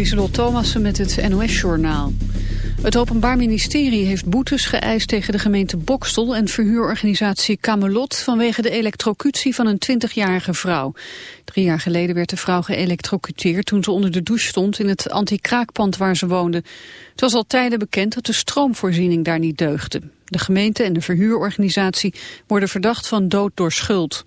Lieselot Thomassen met het NOS-journaal. Het Openbaar Ministerie heeft boetes geëist tegen de gemeente Bokstel en verhuurorganisatie Camelot vanwege de elektrocutie van een 20-jarige vrouw. Drie jaar geleden werd de vrouw geëlectrocuteerd toen ze onder de douche stond in het anti-kraakpand waar ze woonde. Het was al tijden bekend dat de stroomvoorziening daar niet deugde. De gemeente en de verhuurorganisatie worden verdacht van dood door schuld.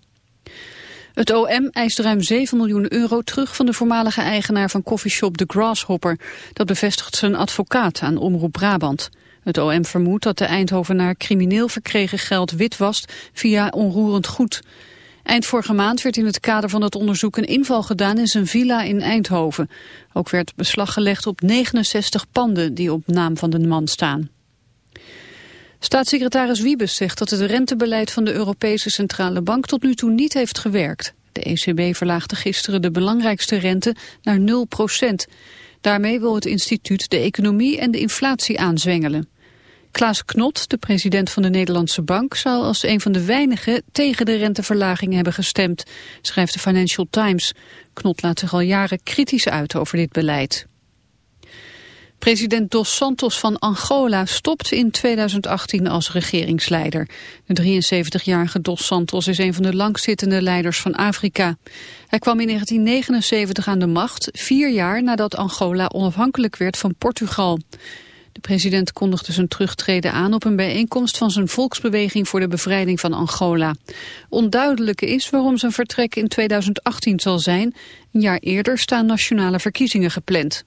Het OM eist ruim 7 miljoen euro terug van de voormalige eigenaar van koffieshop The Grasshopper. Dat bevestigt zijn advocaat aan Omroep Brabant. Het OM vermoedt dat de Eindhovenaar crimineel verkregen geld witwast via onroerend goed. Eind vorige maand werd in het kader van het onderzoek een inval gedaan in zijn villa in Eindhoven. Ook werd beslag gelegd op 69 panden die op naam van de man staan. Staatssecretaris Wiebes zegt dat het rentebeleid van de Europese Centrale Bank tot nu toe niet heeft gewerkt. De ECB verlaagde gisteren de belangrijkste rente naar 0 procent. Daarmee wil het instituut de economie en de inflatie aanzwengelen. Klaas Knot, de president van de Nederlandse Bank, zou als een van de weinigen tegen de renteverlaging hebben gestemd, schrijft de Financial Times. Knot laat zich al jaren kritisch uit over dit beleid. President Dos Santos van Angola stopt in 2018 als regeringsleider. De 73-jarige Dos Santos is een van de langzittende leiders van Afrika. Hij kwam in 1979 aan de macht, vier jaar nadat Angola onafhankelijk werd van Portugal. De president kondigde zijn terugtreden aan op een bijeenkomst van zijn volksbeweging voor de bevrijding van Angola. Onduidelijk is waarom zijn vertrek in 2018 zal zijn. Een jaar eerder staan nationale verkiezingen gepland.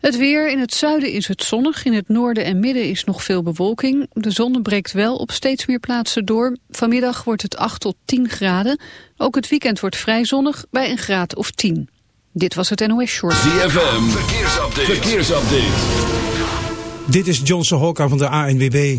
Het weer in het zuiden is het zonnig, in het noorden en midden is nog veel bewolking. De zon breekt wel op steeds meer plaatsen door. Vanmiddag wordt het 8 tot 10 graden. Ook het weekend wordt vrij zonnig bij een graad of 10. Dit was het NOS Short. ZFM, verkeersupdate. verkeersupdate. Dit is Johnson Hokka van de ANWB.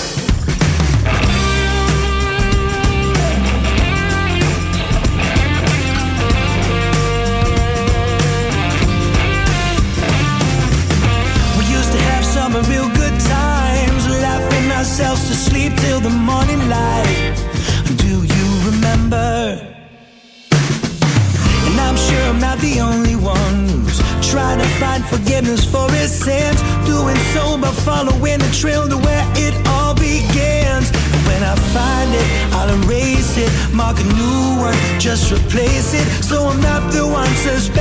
just replace it. So I'm not the one suspected.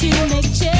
to make change.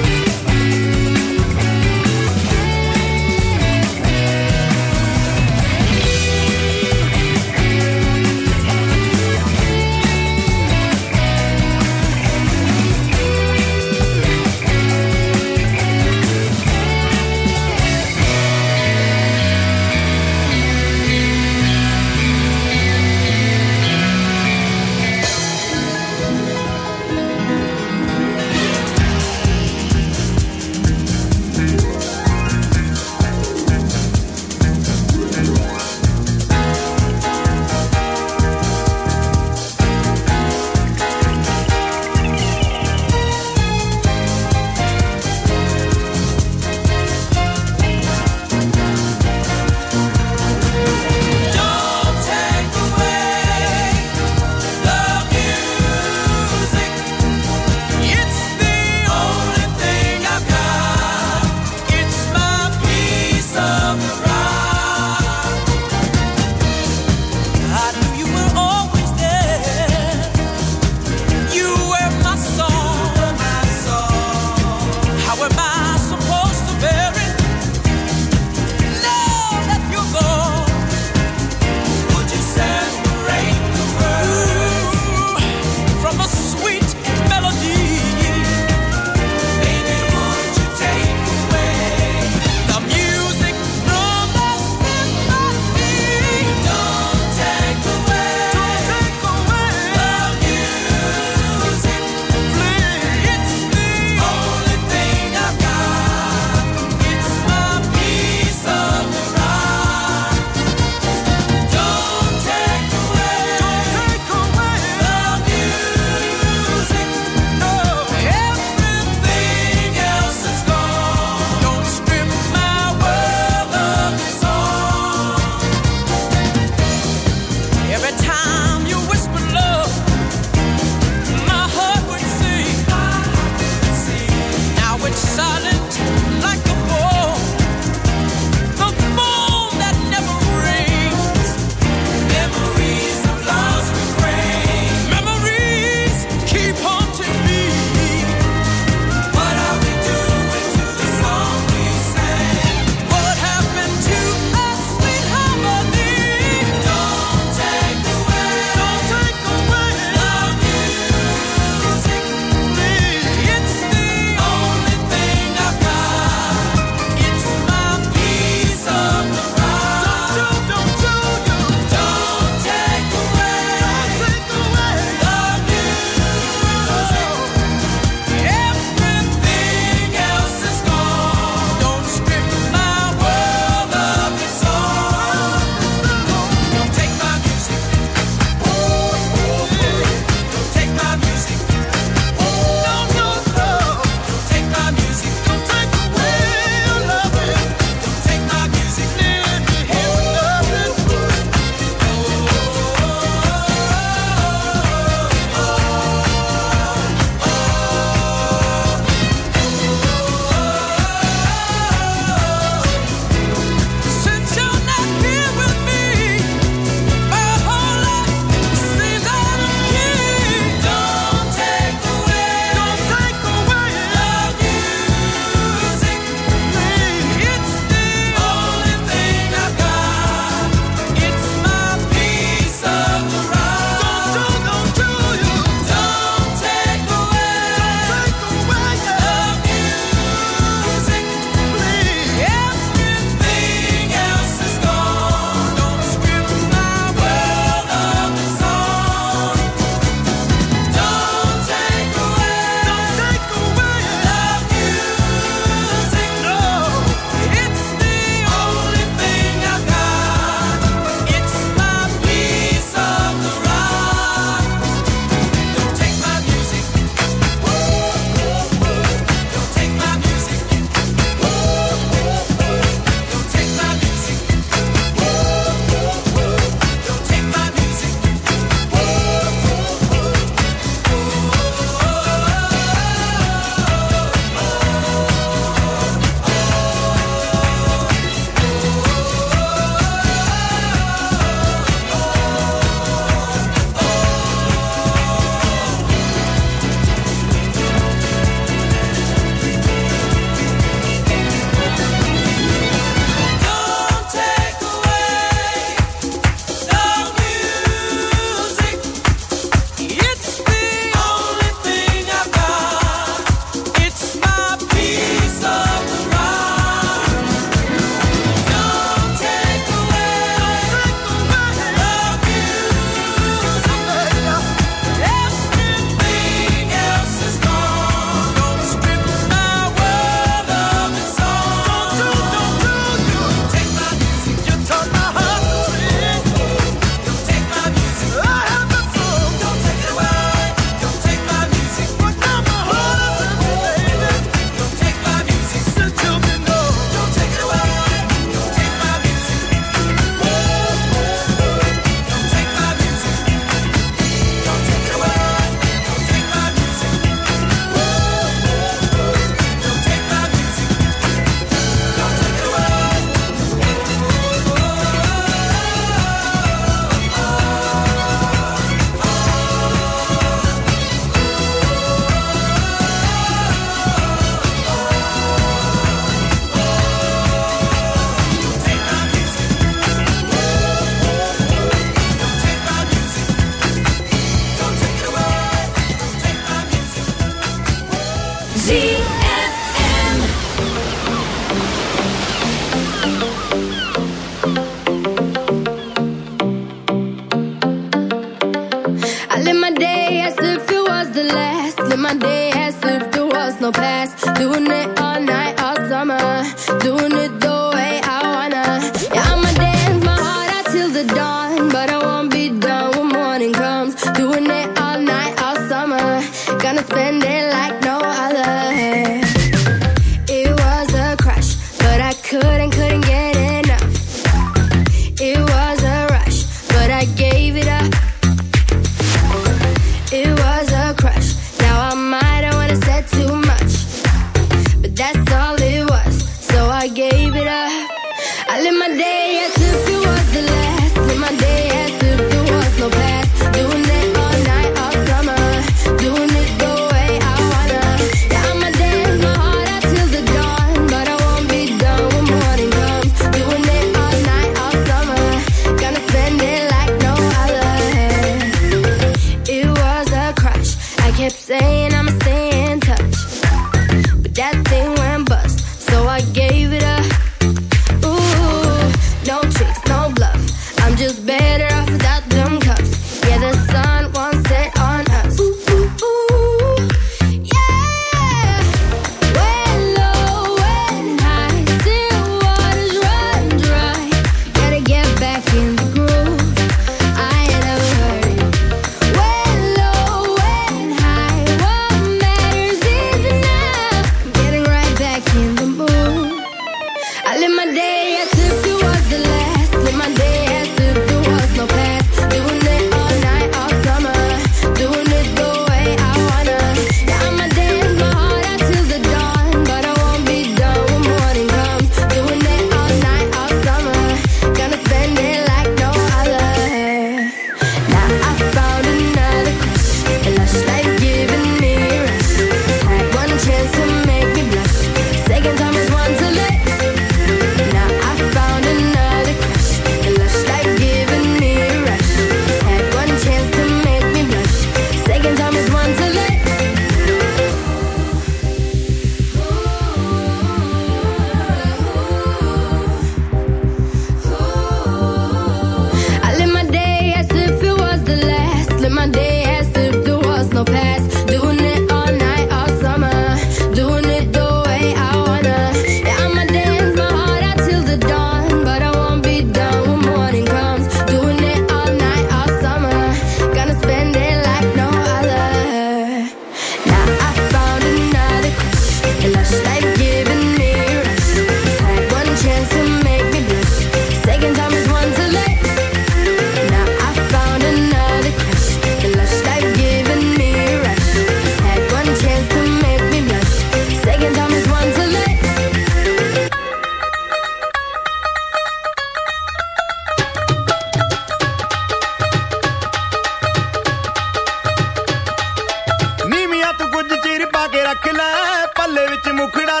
ਵਿੱਚ ਮੁਖੜਾ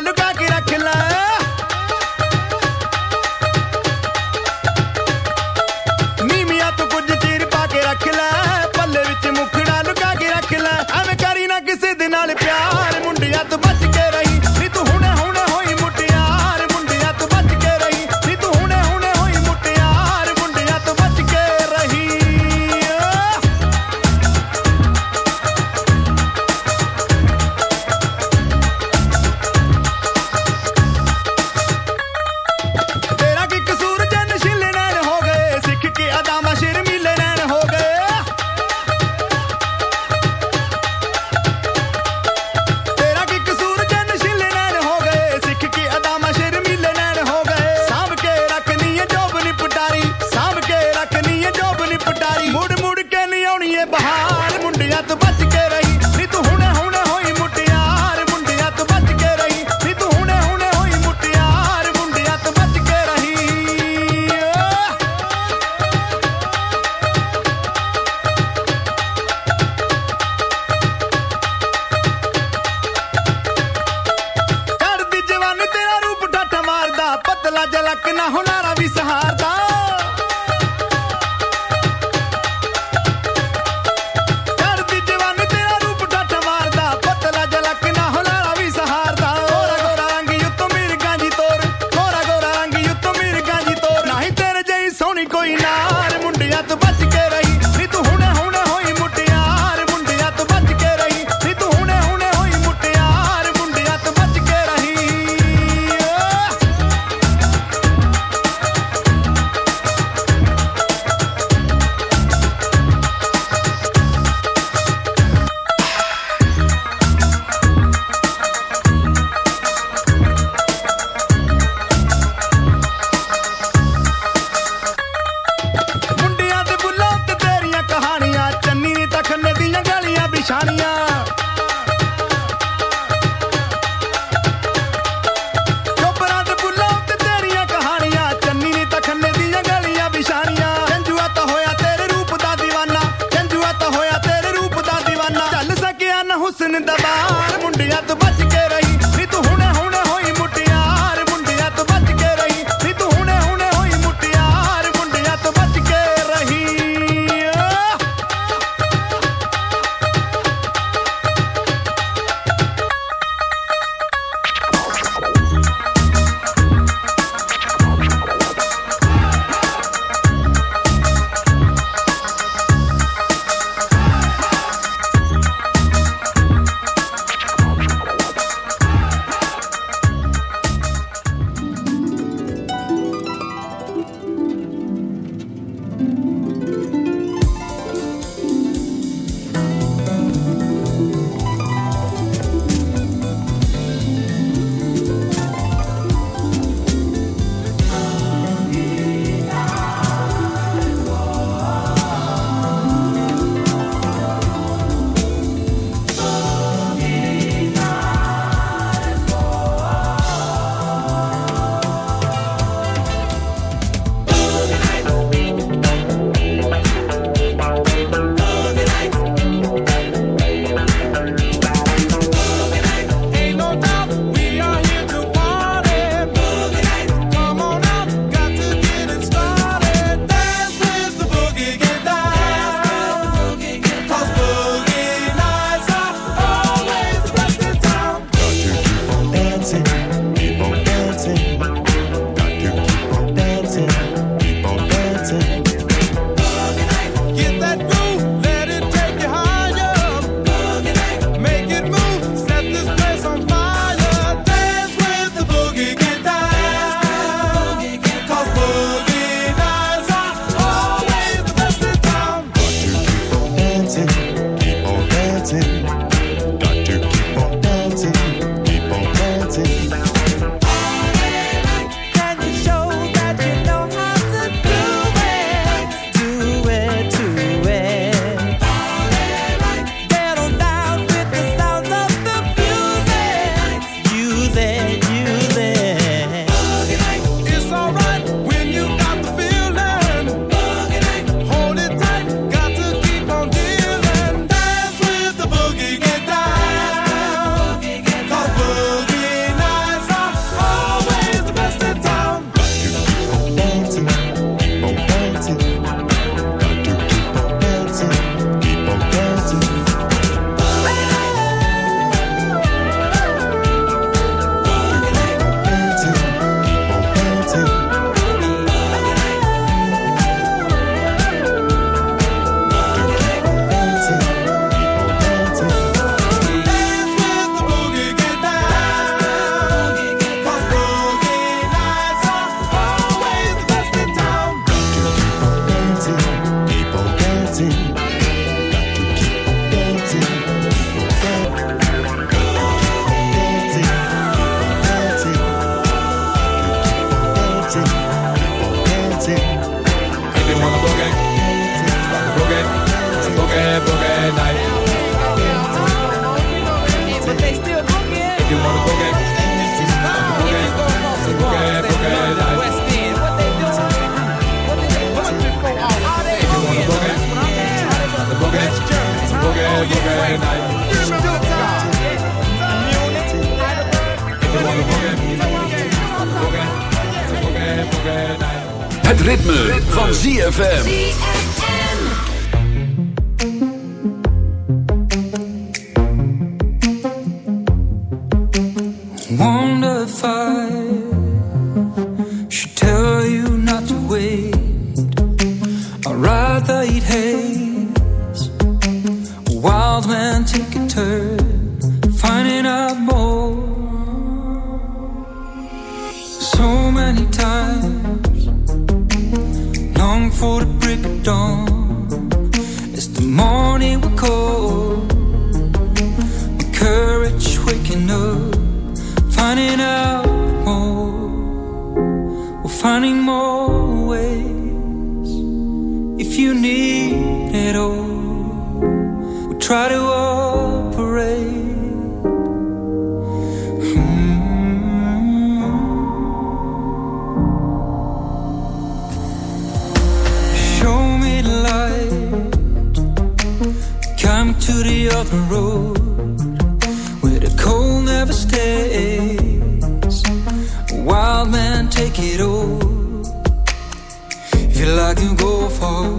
I go far,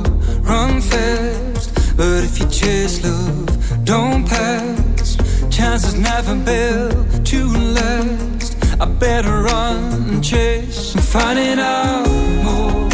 run fast. But if you chase love, don't pass. Chances never built to last. I better run and chase. I'm finding out more.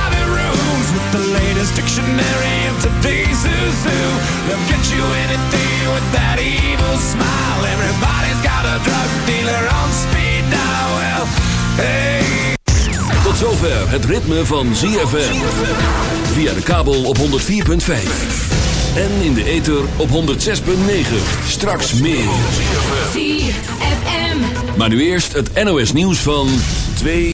rooms with the latest dictionary of today's who. They'll get you anything with that evil smile. Everybody's got a drug dealer on speed dial. Well, hey. Tot zover het ritme van ZFM. Via de kabel op 104.5. En in de ether op 106.9. Straks meer. ZFM. Maar nu eerst het NOS nieuws van 2